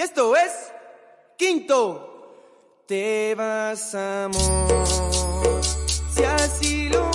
Y esto es quinto. Te vas amor. Si así lo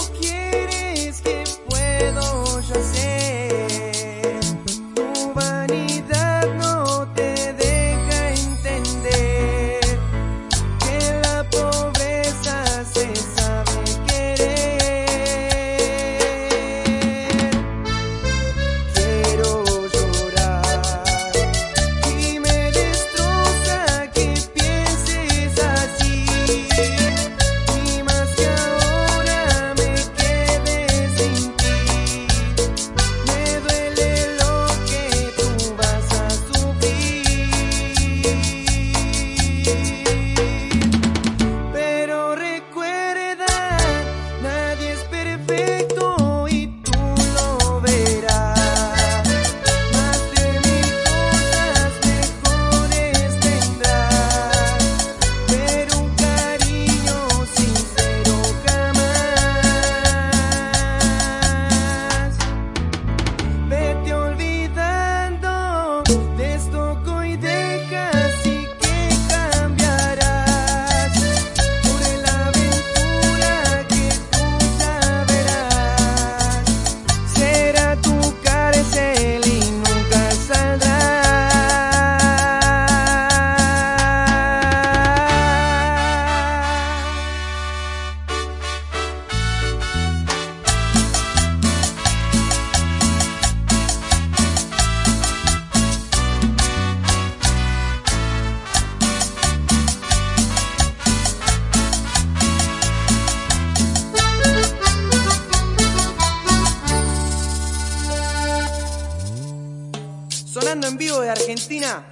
sonando en vivo de Argentina.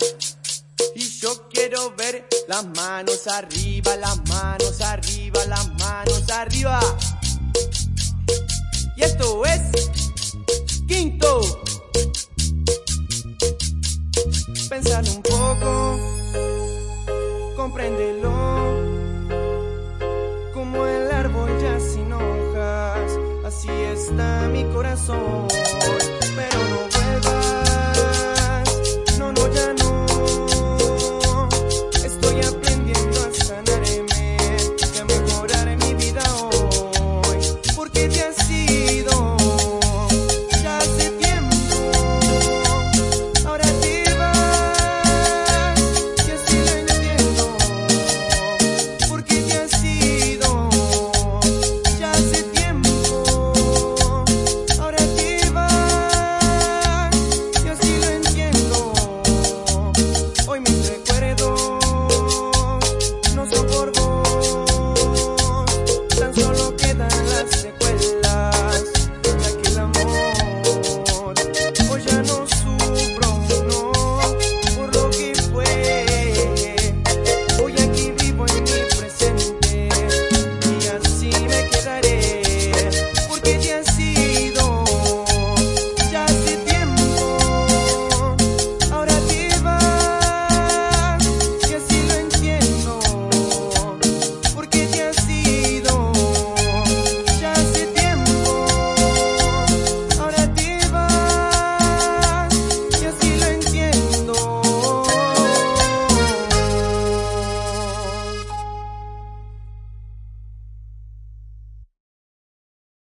Y yo quiero ver las manos arriba, las manos arriba, las manos arriba. Y esto es quinto. Pensalo un poco, compréndelo. Como el árbol ya sin hojas, así está mi corazón.